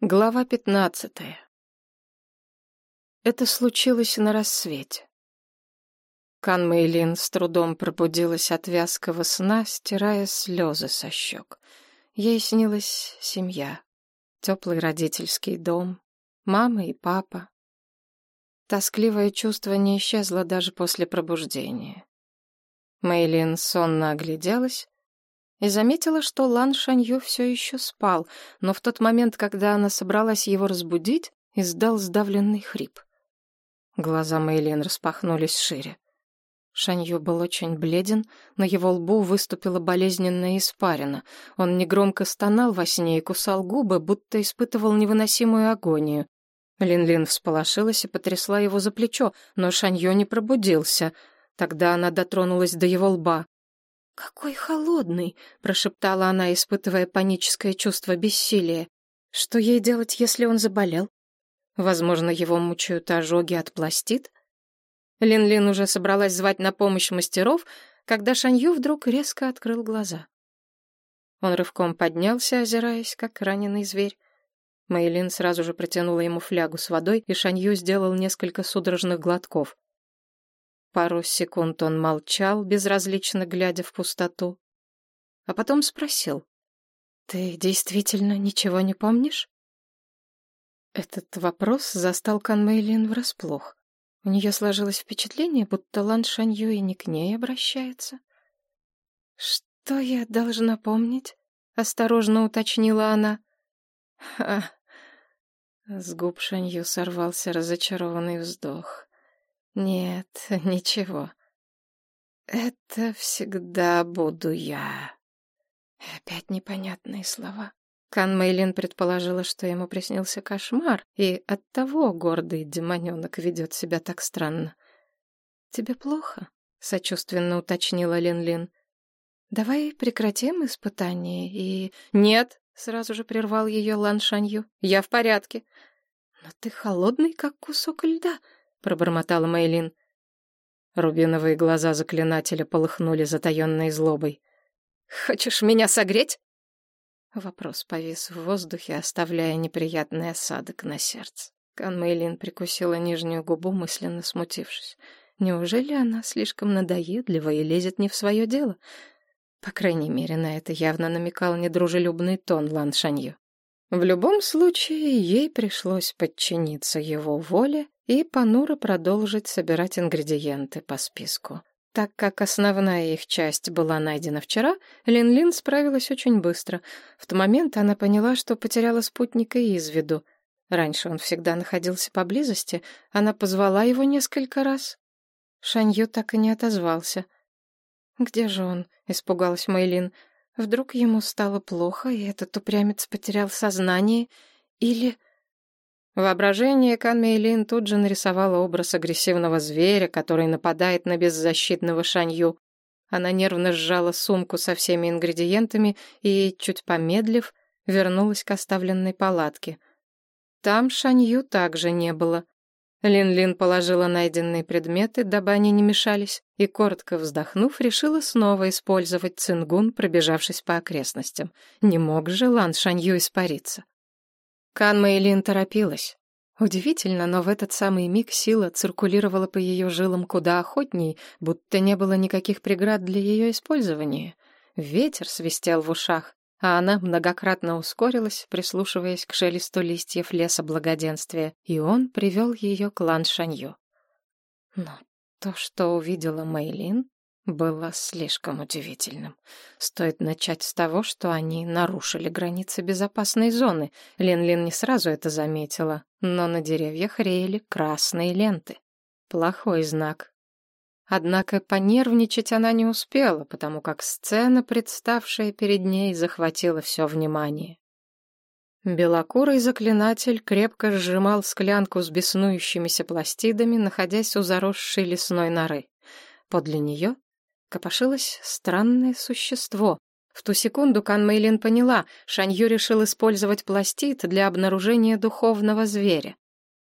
Глава пятнадцатая. Это случилось на рассвете. Кан Мэйлин с трудом пробудилась от вязкого сна, стирая слезы со щек. Ей снилась семья, теплый родительский дом, мама и папа. Тоскливое чувство не исчезло даже после пробуждения. Мэйлин сонно огляделась, и заметила, что Лан Шанью все еще спал, но в тот момент, когда она собралась его разбудить, издал сдавленный хрип. Глаза Мэйлин распахнулись шире. Шанью был очень бледен, на его лбу выступила болезненная испарина. Он негромко стонал во сне и кусал губы, будто испытывал невыносимую агонию. Лин-Лин всполошилась и потрясла его за плечо, но Шанью не пробудился. Тогда она дотронулась до его лба. «Какой холодный!» — прошептала она, испытывая паническое чувство бессилия. «Что ей делать, если он заболел? Возможно, его мучают ожоги от пластид?» Лин-Лин уже собралась звать на помощь мастеров, когда Шанью вдруг резко открыл глаза. Он рывком поднялся, озираясь, как раненый зверь. Мэйлин сразу же протянула ему флягу с водой, и Шанью сделал несколько судорожных глотков. Пару секунд он молчал, безразлично глядя в пустоту. А потом спросил. «Ты действительно ничего не помнишь?» Этот вопрос застал Кан Мэйлин врасплох. У нее сложилось впечатление, будто Лан Шанью и не к ней обращается. «Что я должна помнить?» — осторожно уточнила она. «Ха!» С губ Шанью сорвался разочарованный вздох. Нет, ничего. Это всегда буду я. Опять непонятные слова. Кан Мэйлин предположила, что ему приснился кошмар, и оттого гордый демоненок ведет себя так странно. «Тебе плохо?» — сочувственно уточнила Лин-Лин. «Давай прекратим испытание и...» «Нет!» — сразу же прервал ее Лан Шанью. «Я в порядке». «Но ты холодный, как кусок льда», — пробормотала Мэйлин. Рубиновые глаза заклинателя полыхнули затаенной злобой. «Хочешь меня согреть?» Вопрос повис в воздухе, оставляя неприятный осадок на сердце. Кан Мэйлин прикусила нижнюю губу, мысленно смутившись. Неужели она слишком надоедлива и лезет не в свое дело? По крайней мере, на это явно намекал недружелюбный тон Лан Шанью. В любом случае, ей пришлось подчиниться его воле и понуро продолжить собирать ингредиенты по списку. Так как основная их часть была найдена вчера, Лин-Лин справилась очень быстро. В тот момент она поняла, что потеряла спутника из виду. Раньше он всегда находился поблизости, она позвала его несколько раз. Шанью так и не отозвался. «Где же он?» — испугалась Мэйлин. «Вдруг ему стало плохо, и этот упрямец потерял сознание? Или...» Воображение Кан Мейлин тут же нарисовало образ агрессивного зверя, который нападает на беззащитного Шанью. Она нервно сжала сумку со всеми ингредиентами и, чуть помедлив, вернулась к оставленной палатке. Там Шанью также не было. Лин-Лин положила найденные предметы, дабы они не мешались, и, коротко вздохнув, решила снова использовать цингун, пробежавшись по окрестностям. Не мог же Лан Шанью испариться. Кан Мэйлин торопилась. Удивительно, но в этот самый миг сила циркулировала по ее жилам куда охотней, будто не было никаких преград для ее использования. Ветер свистел в ушах, а она многократно ускорилась, прислушиваясь к шелесту листьев леса благоденствия, и он привел ее к Лан Шанью. Но то, что увидела Мэйлин, было слишком удивительным. Стоит начать с того, что они нарушили границы безопасной зоны. Лин-Лин не сразу это заметила, но на деревьях реяли красные ленты. Плохой знак. Однако понервничать она не успела, потому как сцена, представшая перед ней, захватила все внимание. Белокурый заклинатель крепко сжимал склянку с беснующимися пластидами, находясь у заросшей лесной норы. Подле нее копошилось странное существо. В ту секунду Кан Мэйлин поняла, Шанью решил использовать пластид для обнаружения духовного зверя.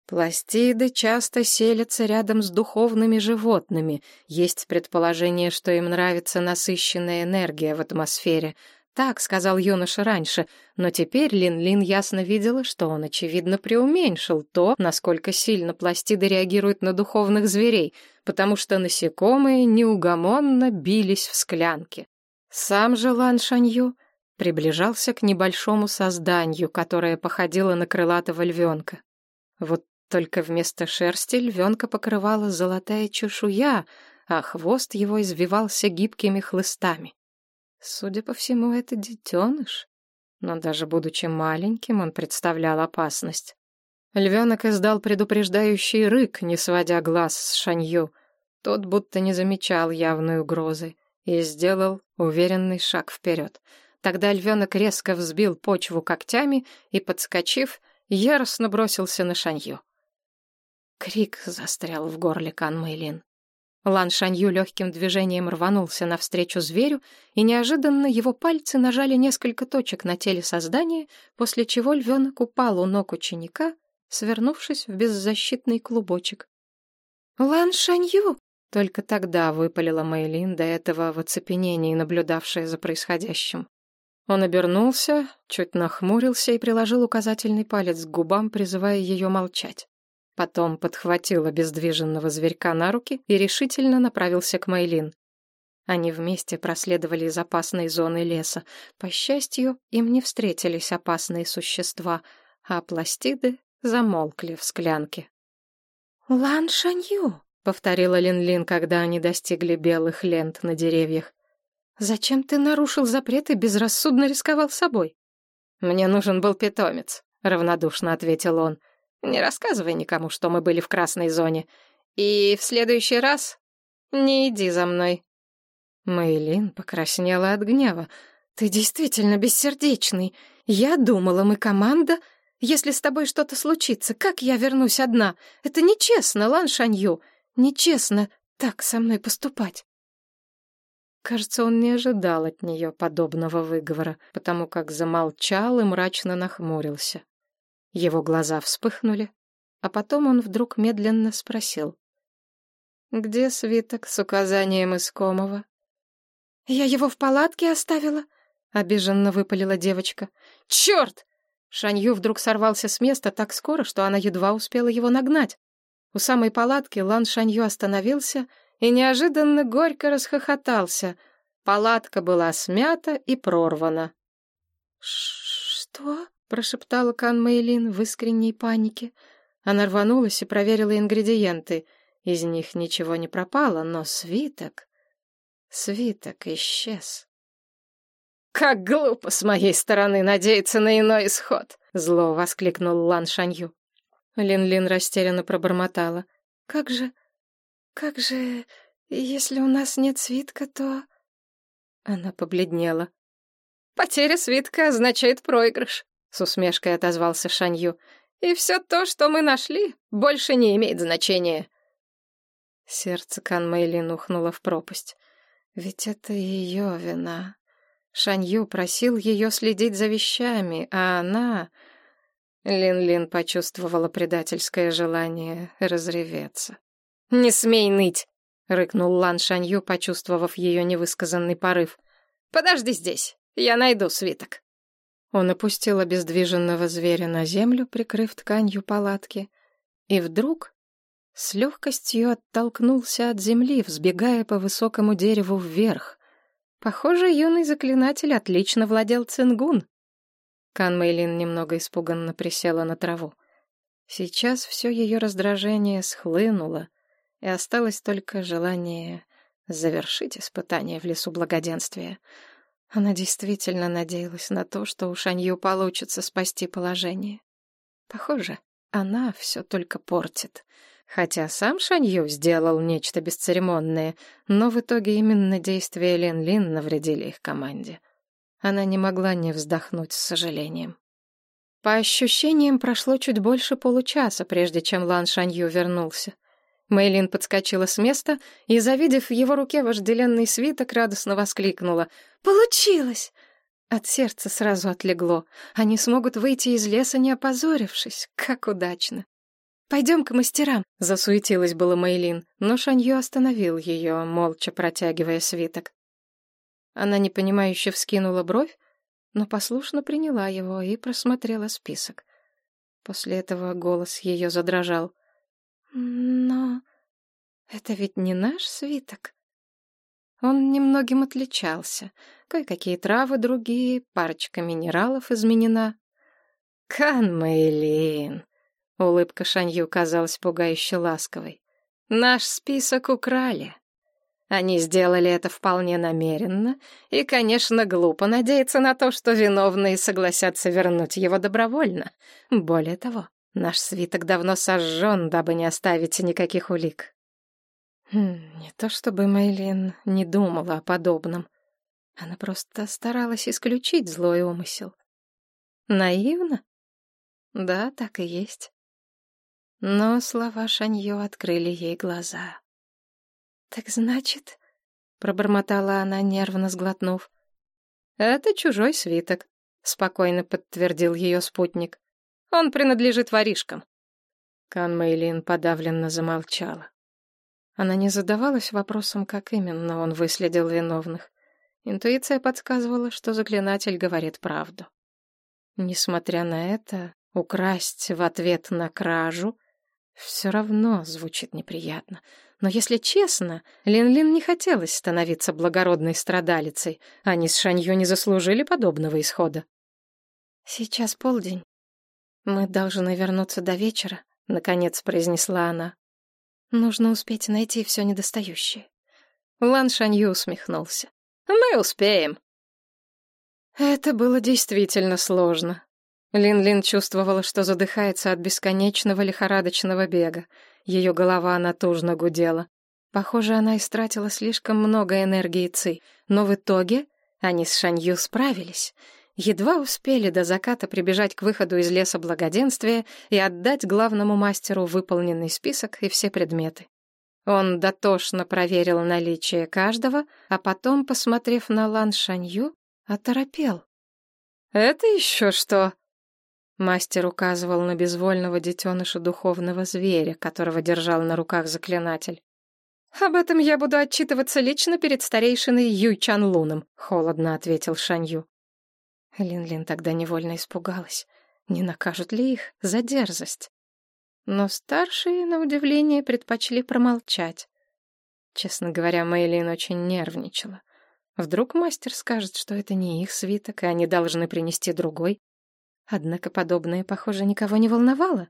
Пластиды часто селятся рядом с духовными животными. Есть предположение, что им нравится насыщенная энергия в атмосфере. Так сказал юноша раньше, но теперь Лин-Лин ясно видела, что он, очевидно, преуменьшил то, насколько сильно пластиды реагируют на духовных зверей, потому что насекомые неугомонно бились в склянке. Сам же Лан Шанью приближался к небольшому созданию, которое походило на крылатого львенка. Вот только вместо шерсти львенка покрывала золотая чешуя, а хвост его извивался гибкими хлыстами. Судя по всему, это детеныш. Но даже будучи маленьким, он представлял опасность. Львенок издал предупреждающий рык, не сводя глаз с Шанью. Тот будто не замечал явной угрозы и сделал уверенный шаг вперед. Тогда львенок резко взбил почву когтями и, подскочив, яростно бросился на Шанью. Крик застрял в горле Кан Мэйлин. Лан Шанью легким движением рванулся навстречу зверю, и неожиданно его пальцы нажали несколько точек на теле создания, после чего львенок упал у ног ученика, свернувшись в беззащитный клубочек. «Лан Шанью!» Только тогда выпалила Мэйлин, до этого в оцепенении наблюдавшая за происходящим. Он обернулся, чуть нахмурился и приложил указательный палец к губам, призывая ее молчать. Потом подхватил обездвиженного зверька на руки и решительно направился к Мэйлин. Они вместе проследовали из опасной зоны леса. По счастью, им не встретились опасные существа, а пластиды замолкли в склянке. «Лан Шанью!» — повторила Лин-Лин, когда они достигли белых лент на деревьях. «Зачем ты нарушил запрет и безрассудно рисковал собой?» «Мне нужен был питомец», — равнодушно ответил он. «Не рассказывай никому, что мы были в красной зоне. И в следующий раз не иди за мной». Мэйлин покраснела от гнева. «Ты действительно бессердечный. Я думала, мы команда. Если с тобой что-то случится, как я вернусь одна? Это нечестно, Лан Шанью. Нечестно так со мной поступать. Кажется, он не ожидал от нее подобного выговора, потому как замолчал и мрачно нахмурился. Его глаза вспыхнули, а потом он вдруг медленно спросил. «Где свиток с указанием искомого?» «Я его в палатке оставила», — обиженно выпалила девочка. «Черт!» Шанью вдруг сорвался с места так скоро, что она едва успела его нагнать. У самой палатки Лан Шанью остановился и неожиданно горько расхохотался. Палатка была смята и прорвана. «Что?» — прошептала Кан Мэйлин в искренней панике. Она рванулась и проверила ингредиенты. Из них ничего не пропало, но свиток... Свиток исчез. «Как глупо с моей стороны надеяться на иной исход!» — зло воскликнул Лан Шанью. Лин-Лин растерянно пробормотала. «Как же... как же... если у нас нет свитка, то...» Она побледнела. «Потеря свитка означает проигрыш», — с усмешкой отозвался Шанью. «И все то, что мы нашли, больше не имеет значения». Сердце Кан Мэйлин ухнуло в пропасть. Ведь это ее вина. Шанью просил ее следить за вещами, а она... Лин-Лин почувствовала предательское желание разреветься. «Не смей ныть!» — рыкнул Лан Шанью, почувствовав ее невысказанный порыв. «Подожди здесь, я найду свиток». Он опустил обездвиженного зверя на землю, прикрыв тканью палатки, и вдруг с легкостью оттолкнулся от земли, взбегая по высокому дереву вверх. Похоже, юный заклинатель отлично владел цингун. Кан Мэйлин немного испуганно присела на траву. Сейчас все ее раздражение схлынуло, и осталось только желание завершить испытание в лесу благоденствия. Она действительно надеялась на то, что у Шанью получится спасти положение. Похоже, она все только портит. Хотя сам Шанью сделал нечто бесцеремонное, но в итоге именно действия Лен Лин навредили их команде. Она не могла не вздохнуть с сожалением. По ощущениям, прошло чуть больше получаса, прежде чем Лан Шанью вернулся. Мэйлин подскочила с места и, завидев в его руке вожделенный свиток, радостно воскликнула. «Получилось!» От сердца сразу отлегло. Они смогут выйти из леса, не опозорившись. Как удачно! «Пойдем к мастерам», — засуетилась была Мэйлин, но Шанью остановил ее, молча протягивая свиток. Она непонимающе вскинула бровь, но послушно приняла его и просмотрела список. После этого голос ее задрожал. «Но это ведь не наш свиток?» Он немногим отличался. Кое-какие травы другие, парочка минералов изменена. «Кан Мэйлин!» — улыбка Шанью казалась пугающе ласковой. «Наш список украли. Они сделали это вполне намеренно, и, конечно, глупо надеяться на то, что виновные согласятся вернуть его добровольно. Более того, наш свиток давно сожжен, дабы не оставить никаких улик. Хм, не то чтобы Мэйлин не думала о подобном. Она просто старалась исключить злой умысел. Наивно? Да, так и есть. Но слова Шаньё открыли ей глаза. «Так значит...» — пробормотала она, нервно сглотнув. «Это чужой свиток», — спокойно подтвердил ее спутник. «Он принадлежит воришкам». Кан Мэйлин подавленно замолчала. Она не задавалась вопросом, как именно он выследил виновных. Интуиция подсказывала, что заклинатель говорит правду. Несмотря на это, украсть в ответ на кражу все равно звучит неприятно. Но если честно, Лин-Лин не хотелось становиться благородной страдалицей. Они с Шанью не заслужили подобного исхода. «Сейчас полдень. Мы должны вернуться до вечера», — наконец произнесла она. «Нужно успеть найти все недостающее». Лан Шанью усмехнулся. «Мы успеем». Это было действительно сложно. Лин-Лин чувствовала, что задыхается от бесконечного лихорадочного бега. Ее голова натужно гудела. Похоже, она истратила слишком много энергии Ци, но в итоге они с Шанью справились. Едва успели до заката прибежать к выходу из леса благоденствия и отдать главному мастеру выполненный список и все предметы. Он дотошно проверил наличие каждого, а потом, посмотрев на Лан Шанью, оторопел. «Это еще что?» Мастер указывал на безвольного детеныша духовного зверя, которого держал на руках заклинатель. «Об этом я буду отчитываться лично перед старейшиной Юй Чан Луном», — холодно ответил Шанью. Лин-Лин тогда невольно испугалась. Не накажут ли их за дерзость? Но старшие, на удивление, предпочли промолчать. Честно говоря, Мэйлин очень нервничала. Вдруг мастер скажет, что это не их свиток, и они должны принести другой. Однако подобное, похоже, никого не волновало.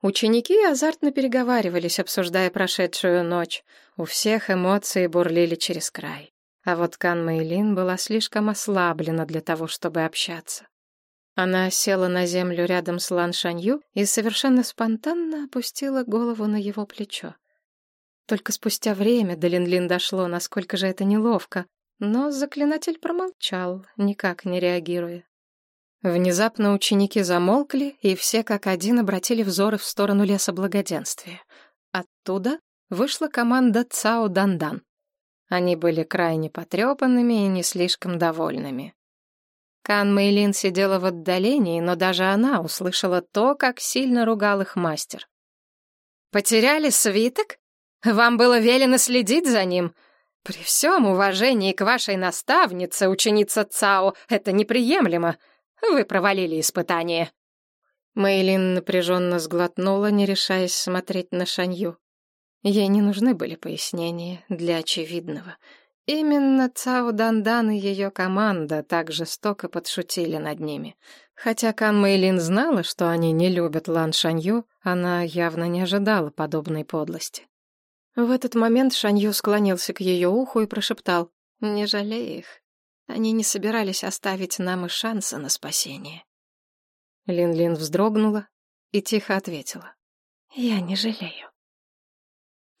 Ученики азартно переговаривались, обсуждая прошедшую ночь. У всех эмоции бурлили через край. А вот Кан Мэйлин была слишком ослаблена для того, чтобы общаться. Она села на землю рядом с Лан Шанью и совершенно спонтанно опустила голову на его плечо. Только спустя время до Лин-Лин дошло, насколько же это неловко, но заклинатель промолчал, никак не реагируя. Внезапно ученики замолкли, и все как один обратили взоры в сторону леса благоденствия. Оттуда вышла команда Цао Дандан. Они были крайне потрепанными и не слишком довольными. Кан Мэйлин сидела в отдалении, но даже она услышала то, как сильно ругал их мастер. «Потеряли свиток? Вам было велено следить за ним? При всем уважении к вашей наставнице, ученица Цао, это неприемлемо. Вы провалили испытание». Мэйлин напряженно сглотнула, не решаясь смотреть на Шанью. Ей не нужны были пояснения для очевидного. Именно Цао Дандан и ее команда так жестоко подшутили над ними. Хотя Кан Мэйлин знала, что они не любят Лан Шанью, она явно не ожидала подобной подлости. В этот момент Шанью склонился к ее уху и прошептал «Не жалей их. Они не собирались оставить нам и шанса на спасение. Лин-Лин вздрогнула и тихо ответила. «Я не жалею».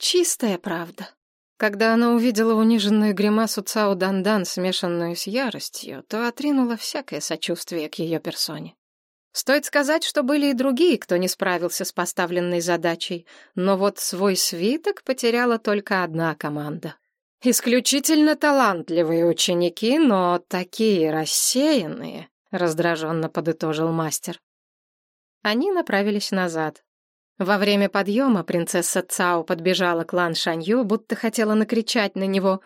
Чистая правда. Когда она увидела униженную гримасу Цао Дандан, смешанную с яростью, то отринула всякое сочувствие к ее персоне. Стоит сказать, что были и другие, кто не справился с поставленной задачей, но вот свой свиток потеряла только одна команда. «Исключительно талантливые ученики, но такие рассеянные», — раздраженно подытожил мастер. Они направились назад. Во время подъема принцесса Цао подбежала к Лан Шанью, будто хотела накричать на него,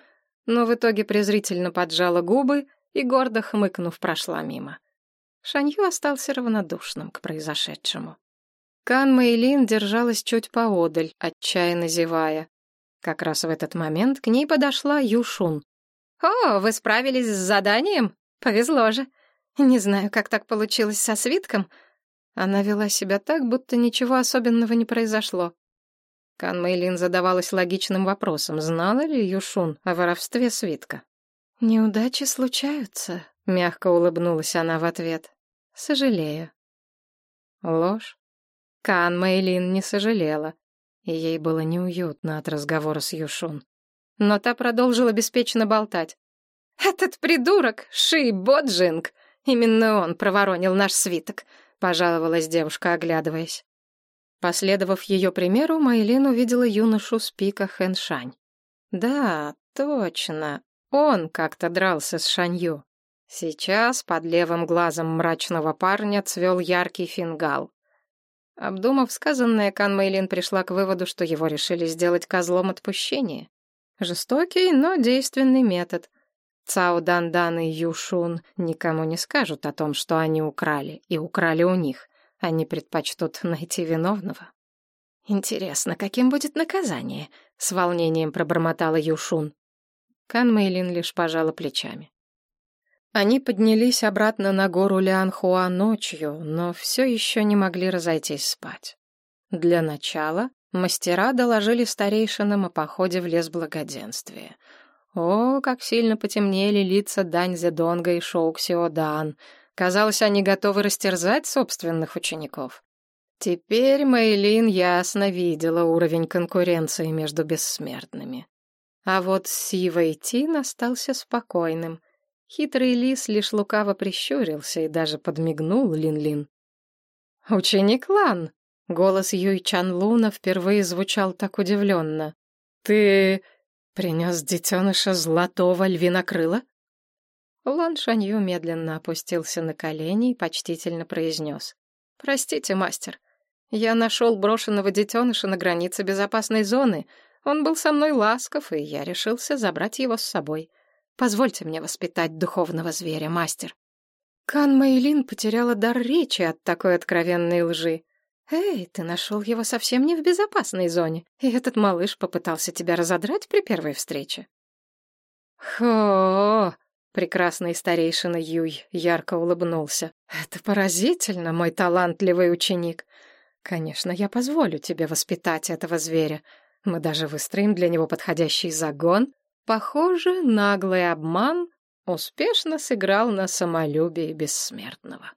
но в итоге презрительно поджала губы и, гордо хмыкнув, прошла мимо. Шанью остался равнодушным к произошедшему. Кан Мэйлин держалась чуть поодаль, отчаянно зевая. Как раз в этот момент к ней подошла Юшун. «О, вы справились с заданием? Повезло же. Не знаю, как так получилось со свитком». Она вела себя так, будто ничего особенного не произошло. Кан Мэйлин задавалась логичным вопросом, знала ли Юшун о воровстве свитка. «Неудачи случаются», — мягко улыбнулась она в ответ. «Сожалею». Ложь. Кан Мэйлин не сожалела, и ей было неуютно от разговора с Юшун. Но та продолжила беспечно болтать. «Этот придурок, Ши Боджинг, именно он проворонил наш свиток», — пожаловалась девушка, оглядываясь. Последовав ее примеру, Майлин увидела юношу с пика Хэншань. Да, точно, он как-то дрался с Шанью. Сейчас под левым глазом мрачного парня цвел яркий фингал. Обдумав сказанное, Кан Мэйлин пришла к выводу, что его решили сделать козлом отпущения. Жестокий, но действенный метод. Цао Дан Дан и Юшун никому не скажут о том, что они украли, и украли у них. Они предпочтут найти виновного. «Интересно, каким будет наказание?» — с волнением пробормотала Юшун. Кан Мэйлин лишь пожала плечами. Они поднялись обратно на гору Лианхуа ночью, но все еще не могли разойтись спать. Для начала мастера доложили старейшинам о походе в лес благоденствия. О, как сильно потемнели лица Дань Зедонга и Шоу Ксиодан. Казалось, они готовы растерзать собственных учеников. Теперь Мэйлин ясно видела уровень конкуренции между бессмертными. А вот Сива Тин остался спокойным. Хитрый лис лишь лукаво прищурился и даже подмигнул Лин-Лин. «Ученик Лан!» — голос Юй Чан Луна впервые звучал так удивленно. «Ты принес детеныша золотого львинокрыла?» Лан Шанью медленно опустился на колени и почтительно произнес. «Простите, мастер, я нашел брошенного детеныша на границе безопасной зоны. Он был со мной ласков, и я решился забрать его с собой. Позвольте мне воспитать духовного зверя, мастер». Кан Мэйлин потеряла дар речи от такой откровенной лжи. «Эй, ты нашел его совсем не в безопасной зоне, и этот малыш попытался тебя разодрать при первой встрече». «Хо!» — прекрасный старейшина Юй ярко улыбнулся. «Это поразительно, мой талантливый ученик. Конечно, я позволю тебе воспитать этого зверя. Мы даже выстроим для него подходящий загон, Похоже, наглый обман успешно сыграл на самолюбие бессмертного.